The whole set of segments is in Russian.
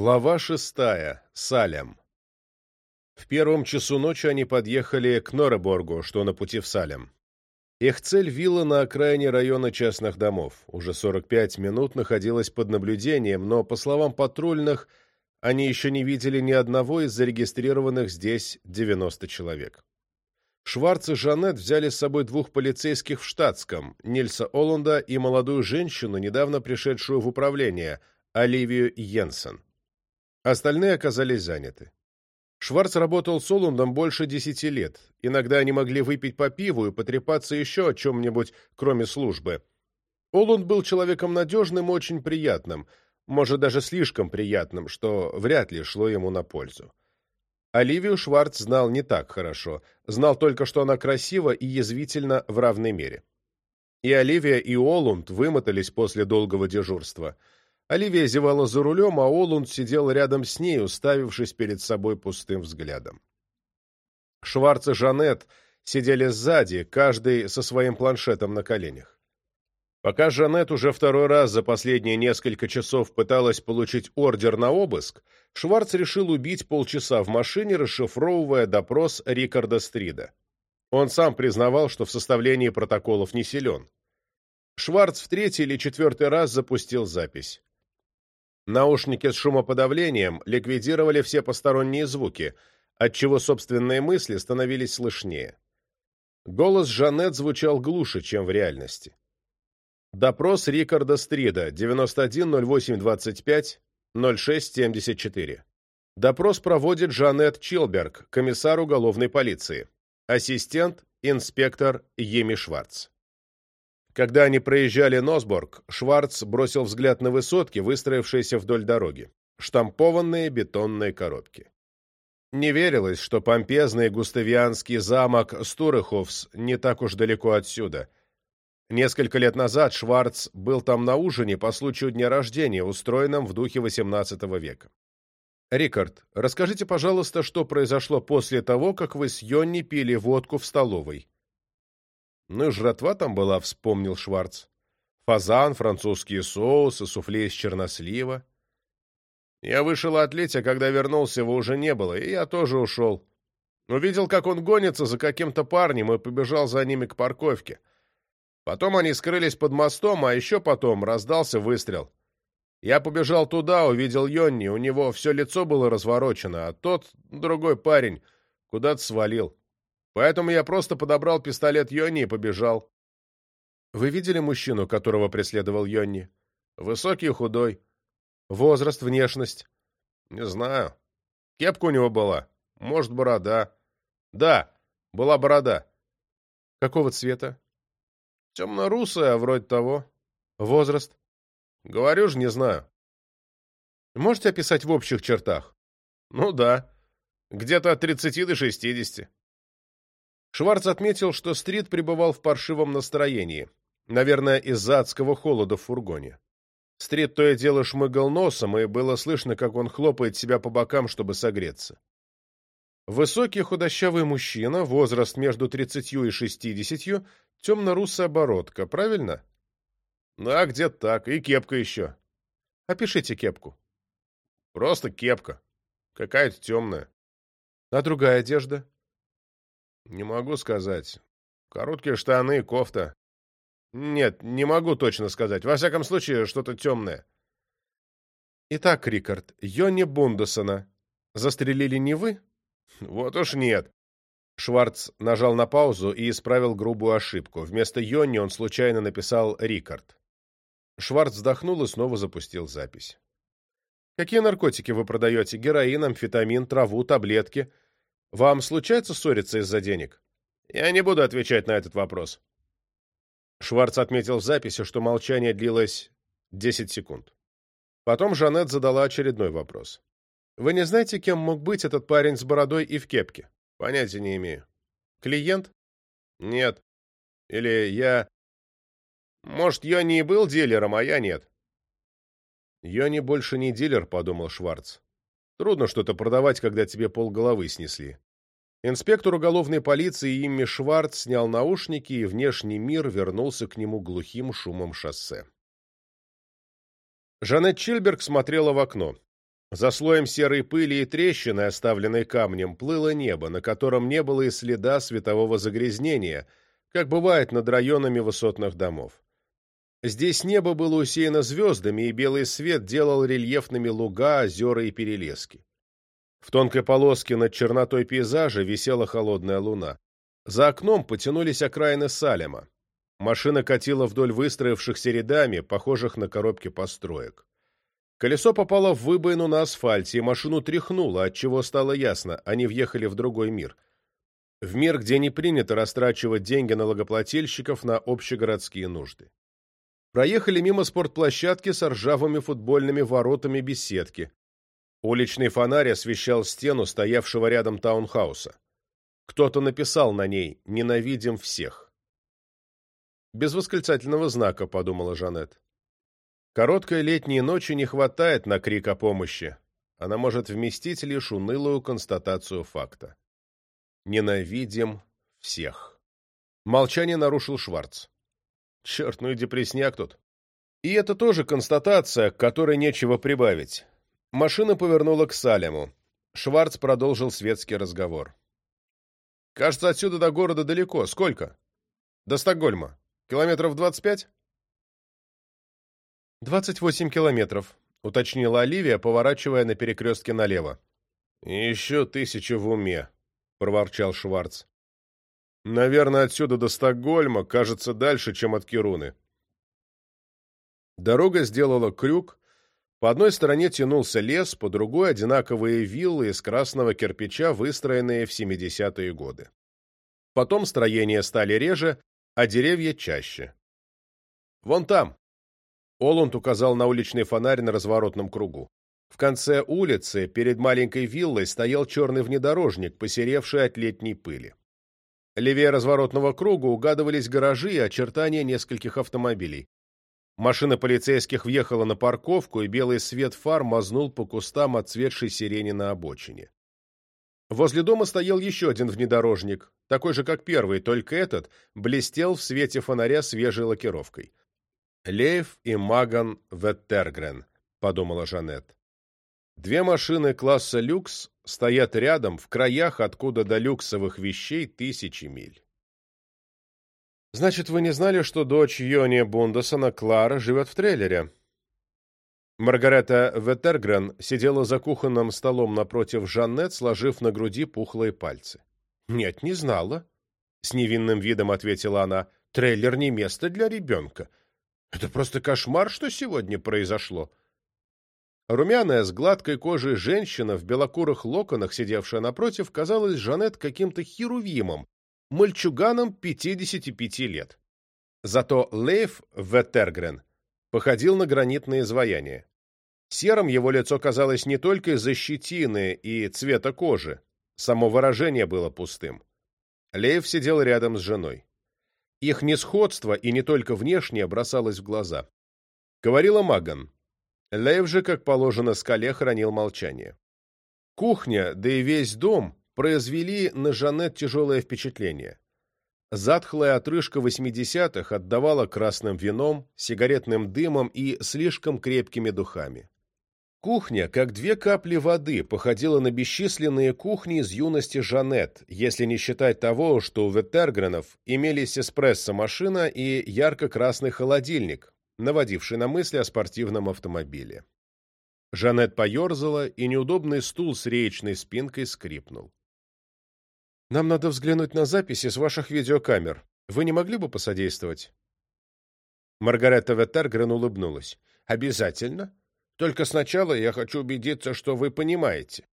Глава шестая. Салем. В первом часу ночи они подъехали к Нореборгу, что на пути в Салем. Их цель – вилла на окраине района частных домов. Уже 45 минут находилась под наблюдением, но, по словам патрульных, они еще не видели ни одного из зарегистрированных здесь 90 человек. Шварц и Жанет взяли с собой двух полицейских в штатском, Нильса Оланда и молодую женщину, недавно пришедшую в управление, Оливию Йенсен. Остальные оказались заняты. Шварц работал с Олундом больше десяти лет. Иногда они могли выпить по пиву и потрепаться еще о чем-нибудь, кроме службы. Олунд был человеком надежным и очень приятным, может, даже слишком приятным, что вряд ли шло ему на пользу. Оливию Шварц знал не так хорошо, знал только, что она красива и язвительна в равной мере. И Оливия, и Олунд вымотались после долгого дежурства – Оливия зевала за рулем, а Олунд сидел рядом с ней, уставившись перед собой пустым взглядом. Шварц и Жанет сидели сзади, каждый со своим планшетом на коленях. Пока Жанет уже второй раз за последние несколько часов пыталась получить ордер на обыск, Шварц решил убить полчаса в машине, расшифровывая допрос Рикарда Стрида. Он сам признавал, что в составлении протоколов не силен. Шварц в третий или четвертый раз запустил запись. Наушники с шумоподавлением ликвидировали все посторонние звуки, отчего собственные мысли становились слышнее. Голос Жанет звучал глуше, чем в реальности. Допрос Рикарда Стрида, 9108250674. Допрос проводит Жанет Чилберг, комиссар уголовной полиции. Ассистент, инспектор Еми Шварц. Когда они проезжали Носборг, Шварц бросил взгляд на высотки, выстроившиеся вдоль дороги, штампованные бетонные коробки. Не верилось, что помпезный густавианский замок Стуреховс не так уж далеко отсюда. Несколько лет назад Шварц был там на ужине по случаю дня рождения, устроенном в духе XVIII века. «Рикард, расскажите, пожалуйста, что произошло после того, как вы с Йонни пили водку в столовой?» «Ну и жратва там была», — вспомнил Шварц. «Фазан, французские соусы, суфле из чернослива». «Я вышел от Летя, когда вернулся, его уже не было, и я тоже ушел. Увидел, как он гонится за каким-то парнем и побежал за ними к парковке. Потом они скрылись под мостом, а еще потом раздался выстрел. Я побежал туда, увидел Йонни, у него все лицо было разворочено, а тот, другой парень, куда-то свалил. Поэтому я просто подобрал пистолет Йонни и побежал. Вы видели мужчину, которого преследовал Йонни? Высокий и худой. Возраст, внешность? Не знаю. Кепка у него была. Может, борода. Да, была борода. Какого цвета? Темно-русая, вроде того. Возраст? Говорю же, не знаю. Можете описать в общих чертах? Ну да. Где-то от 30 до 60. Шварц отметил, что Стрит пребывал в паршивом настроении, наверное, из-за адского холода в фургоне. Стрит то и дело шмыгал носом, и было слышно, как он хлопает себя по бокам, чтобы согреться. Высокий худощавый мужчина, возраст между 30 и 60, темно-русая бородка, правильно? Ну, а где так, и кепка еще. Опишите кепку. Просто кепка. Какая-то темная. А другая одежда? Не могу сказать. Короткие штаны, кофта. Нет, не могу точно сказать. Во всяком случае, что-то темное. Итак, Рикард, Йони Бундесона застрелили не вы? Вот уж нет. Шварц нажал на паузу и исправил грубую ошибку. Вместо Йонни он случайно написал «Рикард». Шварц вздохнул и снова запустил запись. «Какие наркотики вы продаете? Героин, амфетамин, траву, таблетки?» Вам случается ссориться из-за денег? Я не буду отвечать на этот вопрос. Шварц отметил в записи, что молчание длилось 10 секунд. Потом Жанет задала очередной вопрос. «Вы не знаете, кем мог быть этот парень с бородой и в кепке?» «Понятия не имею». «Клиент?» «Нет». «Или я...» «Может, Йони и был дилером, а я нет». «Йони больше не дилер», — подумал Шварц. Трудно что-то продавать, когда тебе полголовы снесли. Инспектор уголовной полиции Имми Шварц снял наушники, и внешний мир вернулся к нему глухим шумом шоссе. Жанет Чильберг смотрела в окно. За слоем серой пыли и трещины, оставленной камнем, плыло небо, на котором не было и следа светового загрязнения, как бывает над районами высотных домов. Здесь небо было усеяно звездами, и белый свет делал рельефными луга, озера и перелески. В тонкой полоске над чернотой пейзажа висела холодная луна. За окном потянулись окраины Салема. Машина катила вдоль выстроившихся рядами, похожих на коробки построек. Колесо попало в выбоину на асфальте, и машину тряхнуло, отчего стало ясно, они въехали в другой мир. В мир, где не принято растрачивать деньги налогоплательщиков на общегородские нужды. Проехали мимо спортплощадки с ржавыми футбольными воротами без сетки. Уличный фонарь освещал стену стоявшего рядом таунхауса. Кто-то написал на ней «Ненавидим всех». «Без восклицательного знака», — подумала Жанет. Короткой летней ночи не хватает на крик о помощи. Она может вместить лишь унылую констатацию факта. «Ненавидим всех». Молчание нарушил Шварц. Черт, ну и депрессняк тут. И это тоже констатация, к которой нечего прибавить. Машина повернула к Салему. Шварц продолжил светский разговор. «Кажется, отсюда до города далеко. Сколько?» «До Стокгольма. Километров двадцать пять?» «Двадцать восемь километров», — уточнила Оливия, поворачивая на перекрестке налево. «Еще тысячу в уме», — проворчал Шварц. Наверное, отсюда до Стокгольма кажется дальше, чем от Кируны. Дорога сделала крюк. По одной стороне тянулся лес, по другой — одинаковые виллы из красного кирпича, выстроенные в 70-е годы. Потом строения стали реже, а деревья чаще. «Вон там!» — Оланд указал на уличный фонарь на разворотном кругу. В конце улицы перед маленькой виллой стоял черный внедорожник, посеревший от летней пыли. Левее разворотного круга угадывались гаражи и очертания нескольких автомобилей. Машина полицейских въехала на парковку, и белый свет фар мазнул по кустам отцветшей сирени на обочине. Возле дома стоял еще один внедорожник, такой же, как первый, только этот блестел в свете фонаря свежей лакировкой. Лейф и Маган Веттергрен», — подумала Жанет. Две машины класса «Люкс» стоят рядом в краях, откуда до люксовых вещей тысячи миль. «Значит, вы не знали, что дочь Йони Бундесона, Клара, живет в трейлере?» Маргарета Веттергрен сидела за кухонным столом напротив Жаннет, сложив на груди пухлые пальцы. «Нет, не знала», — с невинным видом ответила она. «Трейлер не место для ребенка. Это просто кошмар, что сегодня произошло». Румяная с гладкой кожей женщина в белокурых локонах, сидевшая напротив, казалась Жанет каким-то херувимом, мальчуганом 55 лет. Зато Лейф Веттергрен походил на гранитное изваяние. Серым его лицо казалось не только из-за щетины и цвета кожи, само выражение было пустым. Лейф сидел рядом с женой. Их несходство, и не только внешнее, бросалось в глаза. Говорила Маган. Лев же, как положено скале, хранил молчание. Кухня, да и весь дом произвели на Жанет тяжелое впечатление. Затхлая отрыжка 80-х отдавала красным вином, сигаретным дымом и слишком крепкими духами. Кухня, как две капли воды, походила на бесчисленные кухни из юности Жанет, если не считать того, что у Веттергренов имелись эспрессо-машина и ярко-красный холодильник, наводивший на мысли о спортивном автомобиле. Жанет поерзала, и неудобный стул с реечной спинкой скрипнул. «Нам надо взглянуть на записи с ваших видеокамер. Вы не могли бы посодействовать?» Маргарета Веттергрен улыбнулась. «Обязательно. Только сначала я хочу убедиться, что вы понимаете.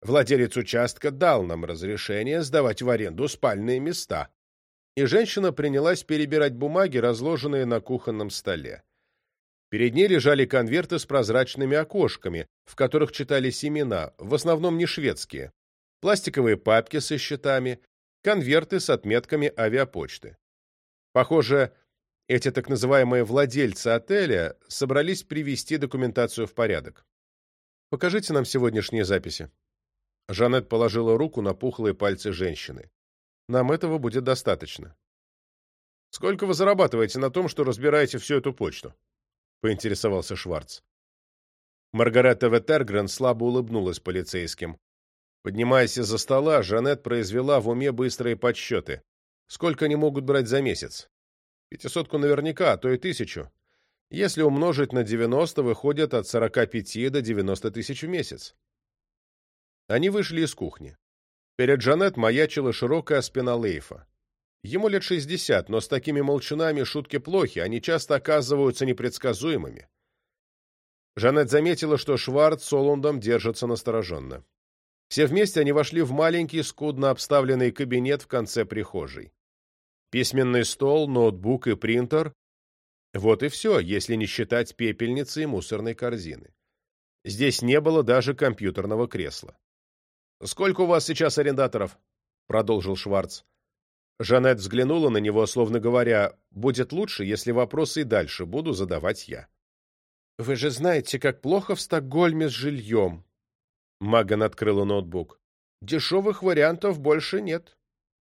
Владелец участка дал нам разрешение сдавать в аренду спальные места». И женщина принялась перебирать бумаги, разложенные на кухонном столе. Перед ней лежали конверты с прозрачными окошками, в которых читались семена, в основном не шведские, пластиковые папки со счетами, конверты с отметками авиапочты. Похоже, эти так называемые владельцы отеля собрались привести документацию в порядок. «Покажите нам сегодняшние записи». Жанет положила руку на пухлые пальцы женщины. «Нам этого будет достаточно». «Сколько вы зарабатываете на том, что разбираете всю эту почту?» поинтересовался Шварц. Маргарета Веттергрен слабо улыбнулась полицейским. Поднимаясь из-за стола, Жанет произвела в уме быстрые подсчеты. Сколько они могут брать за месяц? Пятисотку наверняка, а то и тысячу. Если умножить на 90, выходит от 45 до 90 тысяч в месяц. Они вышли из кухни. Перед Жанет маячила широкая спина Лейфа. Ему лет 60, но с такими молчунами шутки плохи, они часто оказываются непредсказуемыми. Жанет заметила, что Шварц с Олундом держатся настороженно. Все вместе они вошли в маленький, скудно обставленный кабинет в конце прихожей. Письменный стол, ноутбук и принтер — вот и все, если не считать пепельницы и мусорной корзины. Здесь не было даже компьютерного кресла. «Сколько у вас сейчас арендаторов?» — продолжил Шварц. Жанет взглянула на него, словно говоря, «Будет лучше, если вопросы и дальше буду задавать я». «Вы же знаете, как плохо в Стокгольме с жильем». Маган открыла ноутбук. «Дешевых вариантов больше нет.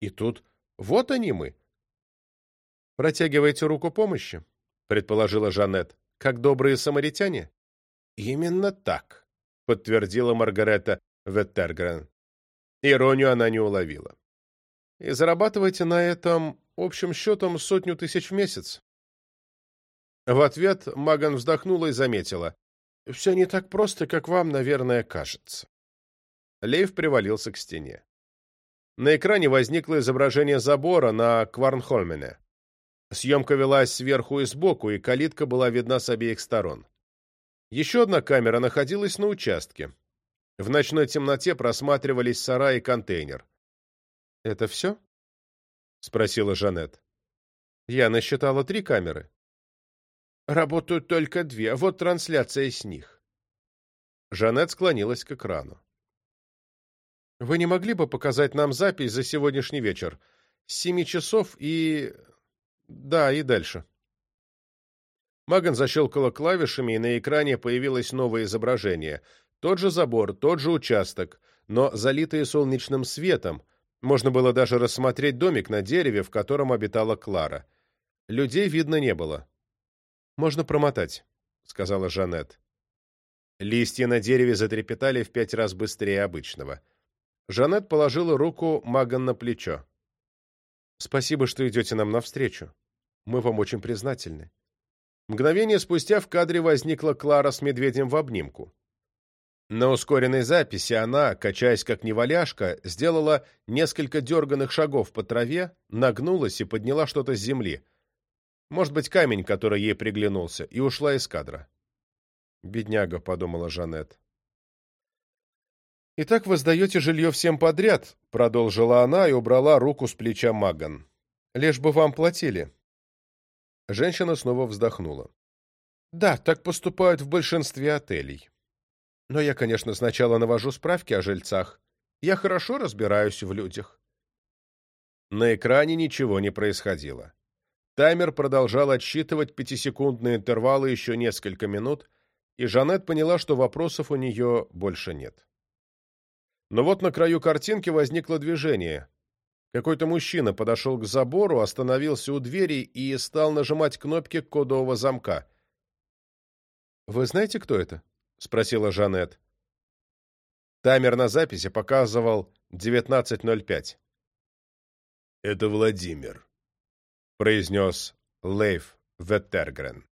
И тут вот они мы». «Протягиваете руку помощи», — предположила Жанет, «как добрые самаритяне». «Именно так», — подтвердила Маргарета Веттергрен. Иронию она не уловила и зарабатываете на этом общим счетом сотню тысяч в месяц. В ответ Маган вздохнула и заметила. «Все не так просто, как вам, наверное, кажется». Лейв привалился к стене. На экране возникло изображение забора на Кварнхольмене. Съемка велась сверху и сбоку, и калитка была видна с обеих сторон. Еще одна камера находилась на участке. В ночной темноте просматривались сарай и контейнер. «Это все?» — спросила Жанет. «Я насчитала три камеры». «Работают только две, а вот трансляция с них». Жанет склонилась к экрану. «Вы не могли бы показать нам запись за сегодняшний вечер? С семи часов и... да, и дальше». Маган защелкала клавишами, и на экране появилось новое изображение. Тот же забор, тот же участок, но залитые солнечным светом — можно было даже рассмотреть домик на дереве, в котором обитала Клара. Людей видно не было. «Можно промотать», — сказала Жанет. Листья на дереве затрепетали в пять раз быстрее обычного. Жанет положила руку Маган на плечо. «Спасибо, что идете нам навстречу. Мы вам очень признательны». Мгновение спустя в кадре возникла Клара с медведем в обнимку. На ускоренной записи она, качаясь как неваляшка, сделала несколько дерганных шагов по траве, нагнулась и подняла что-то с земли. Может быть, камень, который ей приглянулся, и ушла из кадра. «Бедняга», — подумала Жанет. «Итак вы сдаете жилье всем подряд», — продолжила она и убрала руку с плеча Маган. «Лишь бы вам платили». Женщина снова вздохнула. «Да, так поступают в большинстве отелей». Но я, конечно, сначала навожу справки о жильцах. Я хорошо разбираюсь в людях. На экране ничего не происходило. Таймер продолжал отсчитывать пятисекундные интервалы еще несколько минут, и Жанет поняла, что вопросов у нее больше нет. Но вот на краю картинки возникло движение. Какой-то мужчина подошел к забору, остановился у двери и стал нажимать кнопки кодового замка. «Вы знаете, кто это?» — спросила Жанет. Таймер на записи показывал 19.05. «Это Владимир», — произнес Лейф Веттергрен.